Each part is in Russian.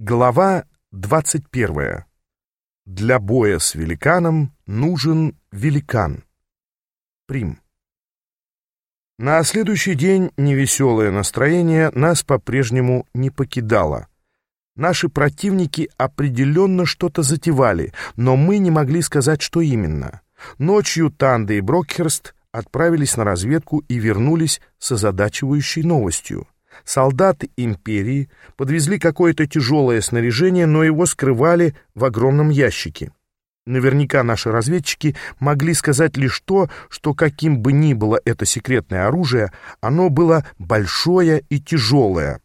Глава 21. Для боя с великаном нужен великан. Прим. На следующий день невеселое настроение нас по-прежнему не покидало. Наши противники определенно что-то затевали, но мы не могли сказать, что именно. Ночью Танда и Брокхерст отправились на разведку и вернулись с озадачивающей новостью — Солдаты империи подвезли какое-то тяжелое снаряжение, но его скрывали в огромном ящике. Наверняка наши разведчики могли сказать лишь то, что каким бы ни было это секретное оружие, оно было большое и тяжелое.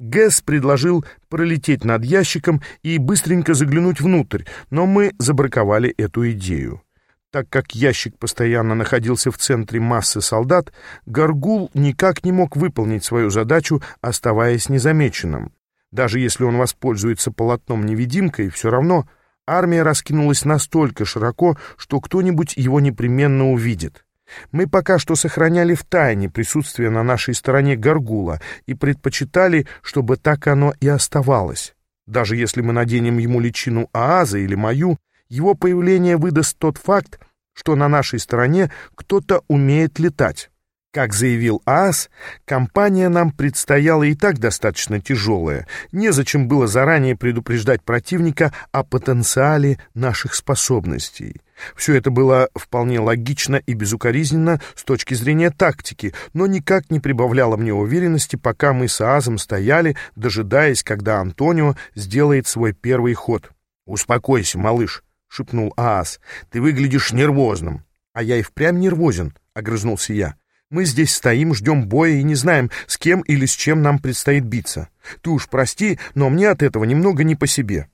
Гэс предложил пролететь над ящиком и быстренько заглянуть внутрь, но мы забраковали эту идею. Так как ящик постоянно находился в центре массы солдат, Гаргул никак не мог выполнить свою задачу, оставаясь незамеченным. Даже если он воспользуется полотном-невидимкой, все равно армия раскинулась настолько широко, что кто-нибудь его непременно увидит. Мы пока что сохраняли в тайне присутствие на нашей стороне Гаргула и предпочитали, чтобы так оно и оставалось. Даже если мы наденем ему личину Ааза или мою, его появление выдаст тот факт, что на нашей стороне кто-то умеет летать. Как заявил ААС, компания нам предстояла и так достаточно тяжелая. Незачем было заранее предупреждать противника о потенциале наших способностей. Все это было вполне логично и безукоризненно с точки зрения тактики, но никак не прибавляло мне уверенности, пока мы с Аазом стояли, дожидаясь, когда Антонио сделает свой первый ход. «Успокойся, малыш», — шепнул Аас. «Ты выглядишь нервозным». «А я и впрямь нервозен», — огрызнулся я. «Мы здесь стоим, ждем боя и не знаем, с кем или с чем нам предстоит биться. Ты уж прости, но мне от этого немного не по себе».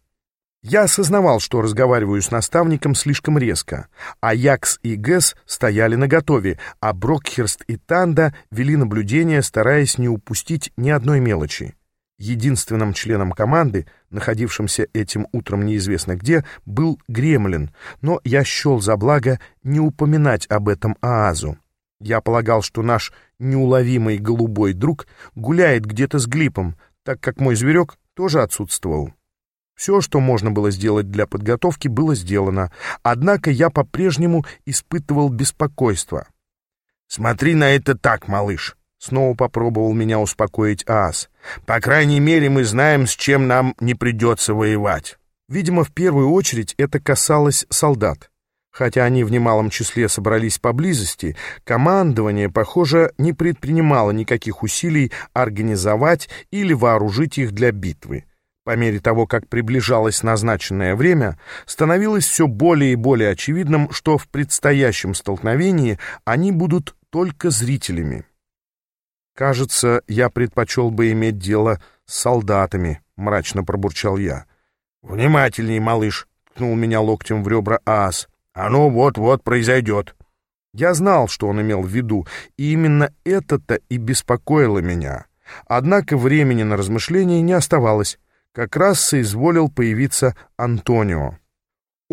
Я осознавал, что разговариваю с наставником слишком резко. а Якс и Гэс стояли наготове, а Брокхерст и Танда вели наблюдение, стараясь не упустить ни одной мелочи. Единственным членом команды, находившимся этим утром неизвестно где, был Гремлин, но я счел за благо не упоминать об этом Аазу. Я полагал, что наш неуловимый голубой друг гуляет где-то с Глипом, так как мой зверек тоже отсутствовал. Все, что можно было сделать для подготовки, было сделано, однако я по-прежнему испытывал беспокойство. «Смотри на это так, малыш!» Снова попробовал меня успокоить Аас. «По крайней мере, мы знаем, с чем нам не придется воевать». Видимо, в первую очередь это касалось солдат. Хотя они в немалом числе собрались поблизости, командование, похоже, не предпринимало никаких усилий организовать или вооружить их для битвы. По мере того, как приближалось назначенное время, становилось все более и более очевидным, что в предстоящем столкновении они будут только зрителями. «Кажется, я предпочел бы иметь дело с солдатами», — мрачно пробурчал я. «Внимательней, малыш», — ткнул меня локтем в ребра Аас. «Оно вот-вот произойдет». Я знал, что он имел в виду, и именно это-то и беспокоило меня. Однако времени на размышления не оставалось. Как раз соизволил появиться Антонио.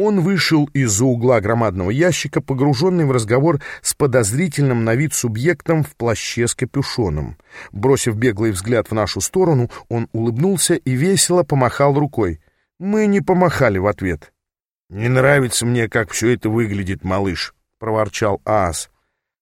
Он вышел из-за угла громадного ящика, погруженный в разговор с подозрительным на вид субъектом в плаще с капюшоном. Бросив беглый взгляд в нашу сторону, он улыбнулся и весело помахал рукой. Мы не помахали в ответ. «Не нравится мне, как все это выглядит, малыш», — проворчал Аас.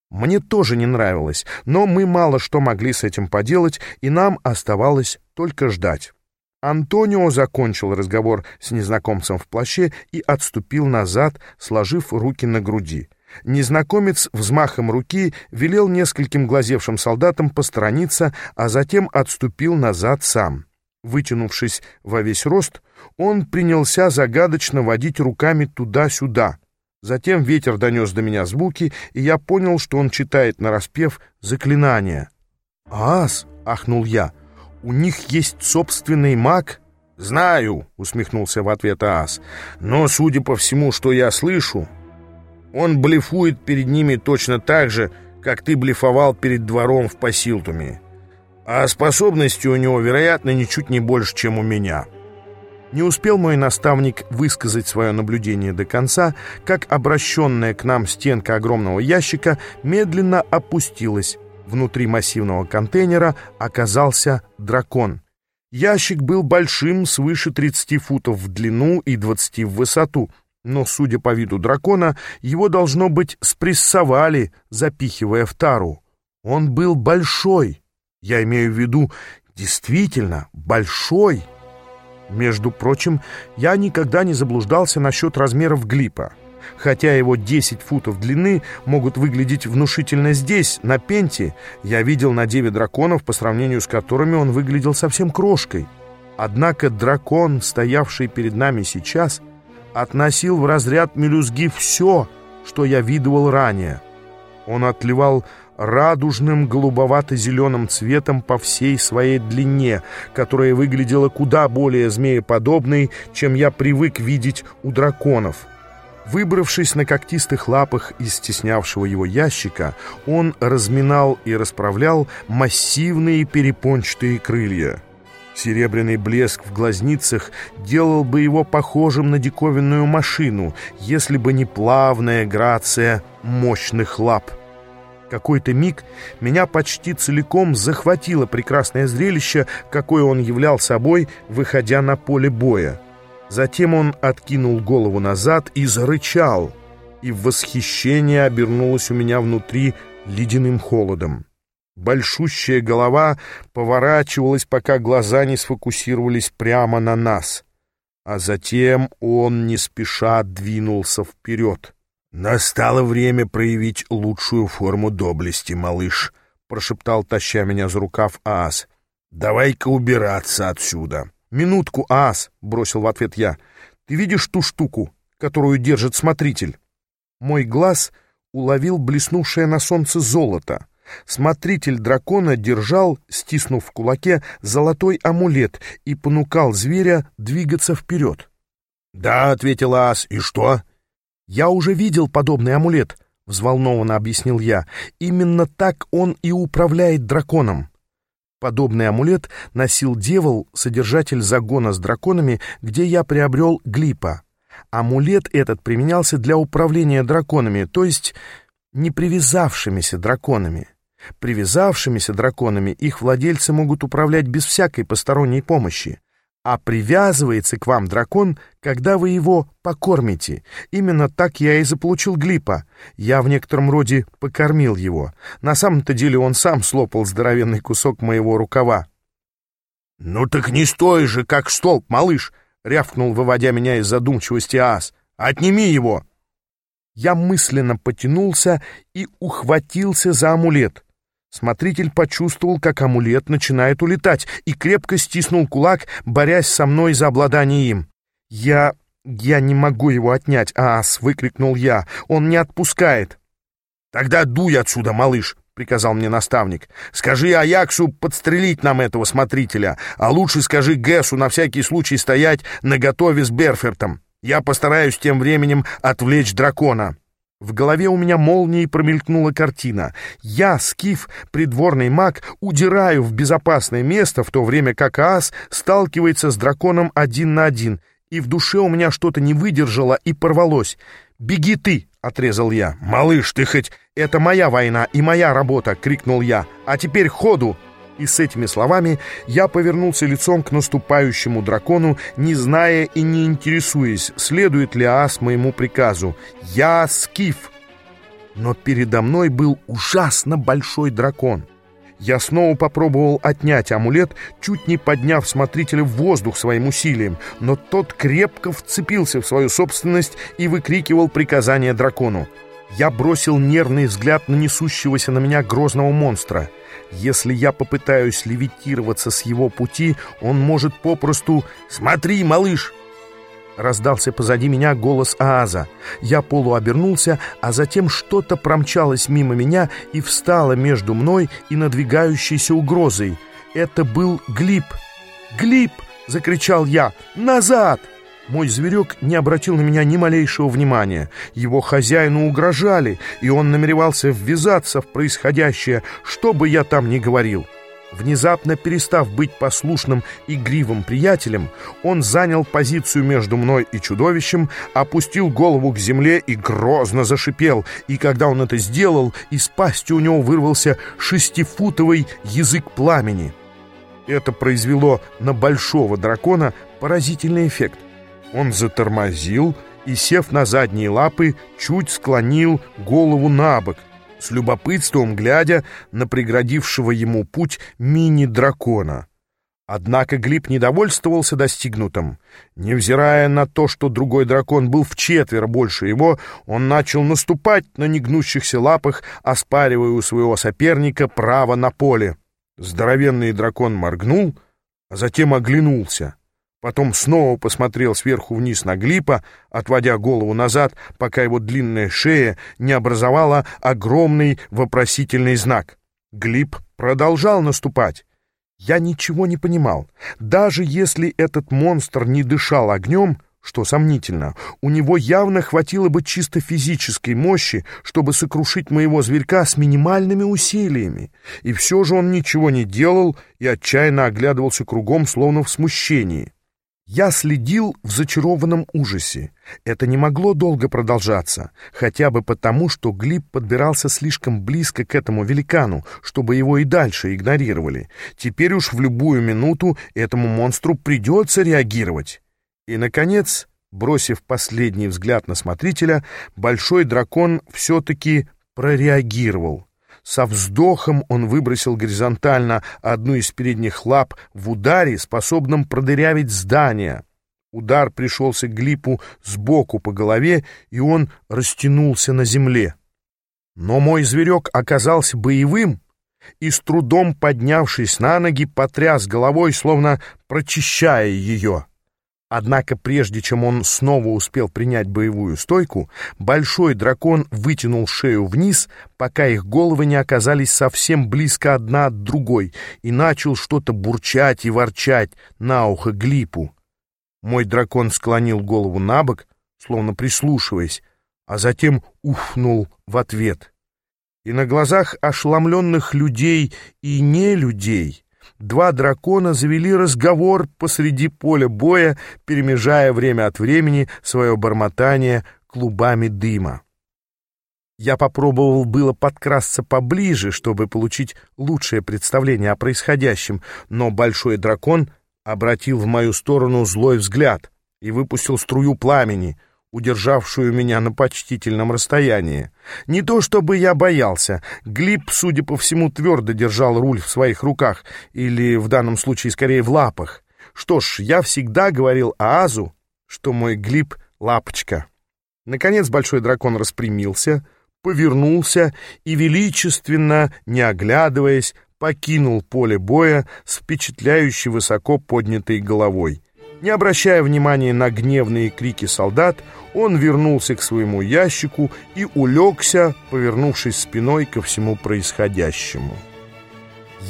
Мне тоже не нравилось, но мы мало что могли с этим поделать, и нам оставалось только ждать. Антонио закончил разговор с незнакомцем в плаще и отступил назад, сложив руки на груди. Незнакомец взмахом руки велел нескольким глазевшим солдатам посторониться, а затем отступил назад сам. Вытянувшись во весь рост, он принялся загадочно водить руками туда-сюда. Затем ветер донес до меня звуки, и я понял, что он читает нараспев заклинание. «Ас!» — ахнул я — у них есть собственный маг?» «Знаю», — усмехнулся в ответ Аас. «Но, судя по всему, что я слышу, он блефует перед ними точно так же, как ты блефовал перед двором в Пасилтуме. А способности у него, вероятно, ничуть не больше, чем у меня». Не успел мой наставник высказать свое наблюдение до конца, как обращенная к нам стенка огромного ящика медленно опустилась, Внутри массивного контейнера оказался дракон. Ящик был большим, свыше 30 футов в длину и 20 в высоту, но, судя по виду дракона, его, должно быть, спрессовали, запихивая в тару. Он был большой, я имею в виду действительно большой. Между прочим, я никогда не заблуждался насчет размеров глипа. Хотя его 10 футов длины могут выглядеть внушительно здесь, на пенте, я видел на деве драконов, по сравнению с которыми он выглядел совсем крошкой. Однако дракон, стоявший перед нами сейчас, относил в разряд мелюзги все, что я видывал ранее. Он отливал радужным голубовато-зеленым цветом по всей своей длине, которая выглядела куда более змееподобной, чем я привык видеть у драконов. Выбравшись на когтистых лапах из стеснявшего его ящика, он разминал и расправлял массивные перепончатые крылья. Серебряный блеск в глазницах делал бы его похожим на диковинную машину, если бы не плавная грация мощных лап. Какой-то миг меня почти целиком захватило прекрасное зрелище, какое он являл собой, выходя на поле боя. Затем он откинул голову назад и зарычал, и восхищение обернулось у меня внутри ледяным холодом. Большущая голова поворачивалась, пока глаза не сфокусировались прямо на нас, а затем он не спеша двинулся вперед. «Настало время проявить лучшую форму доблести, малыш», — прошептал, таща меня за рукав Аас. «Давай-ка убираться отсюда». «Минутку, Аас», — бросил в ответ я. «Ты видишь ту штуку, которую держит смотритель?» Мой глаз уловил блеснувшее на солнце золото. Смотритель дракона держал, стиснув в кулаке, золотой амулет и понукал зверя двигаться вперед. «Да», — ответил Аас, — «и что?» «Я уже видел подобный амулет», — взволнованно объяснил я. «Именно так он и управляет драконом». Подобный амулет носил дьявол, содержатель загона с драконами, где я приобрел глипа. Амулет этот применялся для управления драконами, то есть непривязавшимися драконами. Привязавшимися драконами их владельцы могут управлять без всякой посторонней помощи а привязывается к вам дракон, когда вы его покормите. Именно так я и заполучил Глипа. Я в некотором роде покормил его. На самом-то деле он сам слопал здоровенный кусок моего рукава. «Ну так не стой же, как столб, малыш!» — рявкнул, выводя меня из задумчивости ас. «Отними его!» Я мысленно потянулся и ухватился за амулет. Смотритель почувствовал, как амулет начинает улетать, и крепко стиснул кулак, борясь со мной за обладание им. «Я... я не могу его отнять, ас!» — выкрикнул я. «Он не отпускает!» «Тогда дуй отсюда, малыш!» — приказал мне наставник. «Скажи Аяксу подстрелить нам этого смотрителя, а лучше скажи Гэсу на всякий случай стоять наготове с Берфертом. Я постараюсь тем временем отвлечь дракона». В голове у меня молнией промелькнула картина. Я, Скиф, придворный маг, удираю в безопасное место, в то время как Аас сталкивается с драконом один на один, и в душе у меня что-то не выдержало и порвалось. «Беги ты!» — отрезал я. «Малыш, ты хоть... Это моя война и моя работа!» — крикнул я. «А теперь ходу!» И с этими словами я повернулся лицом к наступающему дракону, не зная и не интересуясь, следует ли ас моему приказу. «Я Скиф!» Но передо мной был ужасно большой дракон. Я снова попробовал отнять амулет, чуть не подняв смотрителя в воздух своим усилием, но тот крепко вцепился в свою собственность и выкрикивал приказания дракону. Я бросил нервный взгляд на несущегося на меня грозного монстра — если я попытаюсь левитироваться с его пути, он может попросту «Смотри, малыш!» Раздался позади меня голос Ааза. Я полуобернулся, а затем что-то промчалось мимо меня и встало между мной и надвигающейся угрозой. Это был Глип. «Глип!» — закричал я. «Назад!» Мой зверек не обратил на меня ни малейшего внимания. Его хозяину угрожали, и он намеревался ввязаться в происходящее, что бы я там ни говорил. Внезапно перестав быть послушным и гривым приятелем, он занял позицию между мной и чудовищем, опустил голову к земле и грозно зашипел, и когда он это сделал, из пасти у него вырвался шестифутовый язык пламени. Это произвело на большого дракона поразительный эффект. Он затормозил и, сев на задние лапы, чуть склонил голову на бок, с любопытством глядя на преградившего ему путь мини-дракона. Однако Глиб недовольствовался достигнутым. Невзирая на то, что другой дракон был в четверо больше его, он начал наступать на негнущихся лапах, оспаривая у своего соперника право на поле. Здоровенный дракон моргнул, а затем оглянулся. Потом снова посмотрел сверху вниз на Глипа, отводя голову назад, пока его длинная шея не образовала огромный вопросительный знак. Глип продолжал наступать. Я ничего не понимал. Даже если этот монстр не дышал огнем, что сомнительно, у него явно хватило бы чисто физической мощи, чтобы сокрушить моего зверька с минимальными усилиями. И все же он ничего не делал и отчаянно оглядывался кругом, словно в смущении. Я следил в зачарованном ужасе. Это не могло долго продолжаться, хотя бы потому, что Глиб подбирался слишком близко к этому великану, чтобы его и дальше игнорировали. Теперь уж в любую минуту этому монстру придется реагировать. И, наконец, бросив последний взгляд на смотрителя, большой дракон все-таки прореагировал. Со вздохом он выбросил горизонтально одну из передних лап в ударе, способном продырявить здание. Удар пришелся Глипу сбоку по голове, и он растянулся на земле. Но мой зверек оказался боевым и, с трудом поднявшись на ноги, потряс головой, словно прочищая ее. Однако прежде чем он снова успел принять боевую стойку, большой дракон вытянул шею вниз, пока их головы не оказались совсем близко одна от другой, и начал что-то бурчать и ворчать на ухо Глипу. Мой дракон склонил голову на бок, словно прислушиваясь, а затем ухнул в ответ. И на глазах ошеломленных людей и не людей — два дракона завели разговор посреди поля боя, перемежая время от времени свое бормотание клубами дыма. Я попробовал было подкрасться поближе, чтобы получить лучшее представление о происходящем, но большой дракон обратил в мою сторону злой взгляд и выпустил струю пламени, удержавшую меня на почтительном расстоянии. Не то чтобы я боялся. Глиб, судя по всему, твердо держал руль в своих руках, или в данном случае скорее в лапах. Что ж, я всегда говорил Аазу, что мой Глиб — лапочка. Наконец большой дракон распрямился, повернулся и, величественно, не оглядываясь, покинул поле боя с впечатляюще высоко поднятой головой. Не обращая внимания на гневные крики солдат, он вернулся к своему ящику и улегся, повернувшись спиной ко всему происходящему.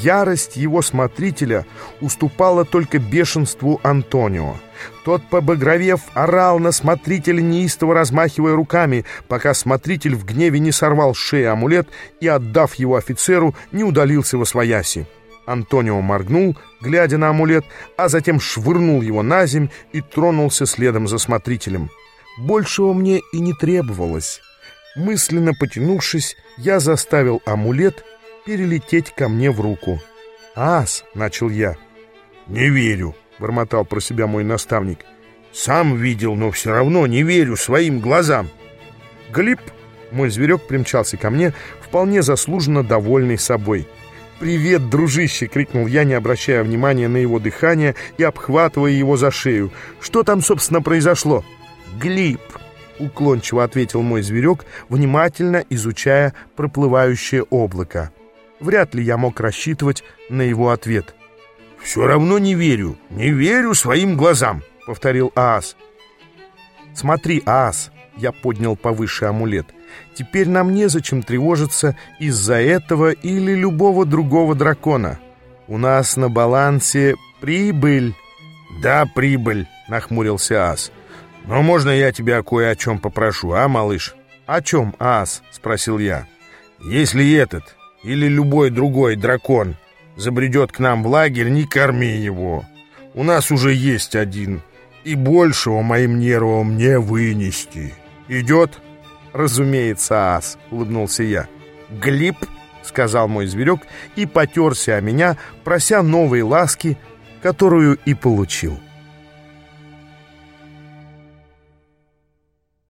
Ярость его смотрителя уступала только бешенству Антонио. Тот, побагровев, орал на смотрителя, неистово размахивая руками, пока смотритель в гневе не сорвал с шеи амулет и, отдав его офицеру, не удалился во свояси. Антонио моргнул, глядя на амулет, а затем швырнул его на земь и тронулся следом за смотрителем. Большего мне и не требовалось. Мысленно потянувшись, я заставил амулет перелететь ко мне в руку. «Ас!» — начал я. «Не верю!» — бормотал про себя мой наставник. «Сам видел, но все равно не верю своим глазам!» Глип, мой зверек, примчался ко мне, вполне заслуженно довольный собой — «Привет, дружище!» — крикнул я, не обращая внимания на его дыхание и обхватывая его за шею. «Что там, собственно, произошло?» «Глип!» — уклончиво ответил мой зверек, внимательно изучая проплывающее облако. Вряд ли я мог рассчитывать на его ответ. «Все равно не верю, не верю своим глазам!» — повторил Аас. «Смотри, Аас!» — я поднял повыше амулет. Теперь нам незачем тревожиться из-за этого или любого другого дракона. У нас на балансе прибыль. Да, прибыль, нахмурился Ас. Но можно я тебя кое о чем попрошу, а, малыш? О чем, Ас? Спросил я. Если этот или любой другой дракон забредет к нам в лагерь, не корми его. У нас уже есть один, и большего моим нервам не вынести. Идет?» «Разумеется, ас», — улыбнулся я. «Глип?» — сказал мой зверек и потерся о меня, прося новой ласки, которую и получил.